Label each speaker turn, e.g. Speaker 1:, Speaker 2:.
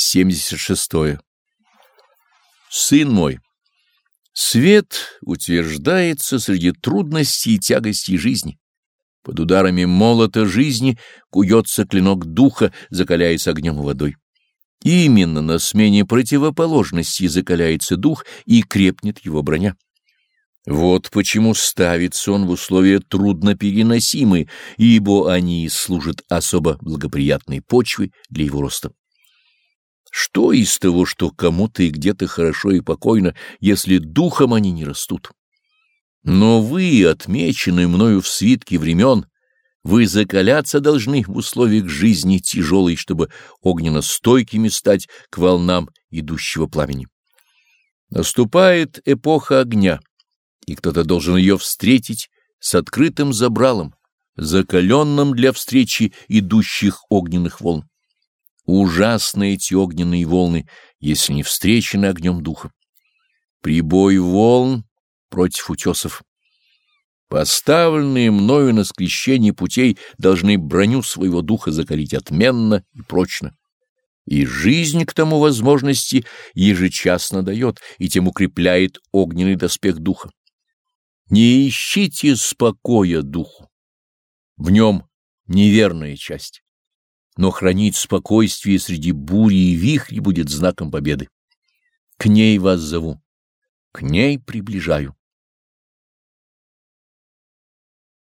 Speaker 1: 76. Сын мой, свет утверждается среди трудностей и тягостей жизни. Под ударами молота жизни куется клинок духа, закаляясь огнем и водой. Именно на смене противоположности закаляется дух и крепнет его броня. Вот почему ставится он в условия труднопереносимые, ибо они служат особо благоприятной почвой для его роста. Что из того, что кому-то и где-то хорошо и покойно, если духом они не растут? Но вы, отмеченные мною в свитке времен, вы закаляться должны в условиях жизни тяжелой, чтобы огненно-стойкими стать к волнам идущего пламени. Наступает эпоха огня, и кто-то должен ее встретить с открытым забралом, закаленным для встречи идущих огненных волн. Ужасны эти огненные волны, если не встречены огнем духа. Прибой волн против утесов. Поставленные мною на скрещение путей должны броню своего духа закалить отменно и прочно. И жизнь к тому возможности ежечасно дает, и тем укрепляет огненный доспех духа. Не ищите спокоя духу. В нем неверная часть но хранить спокойствие среди бури и вихри будет знаком победы. К ней вас зову, к ней приближаю.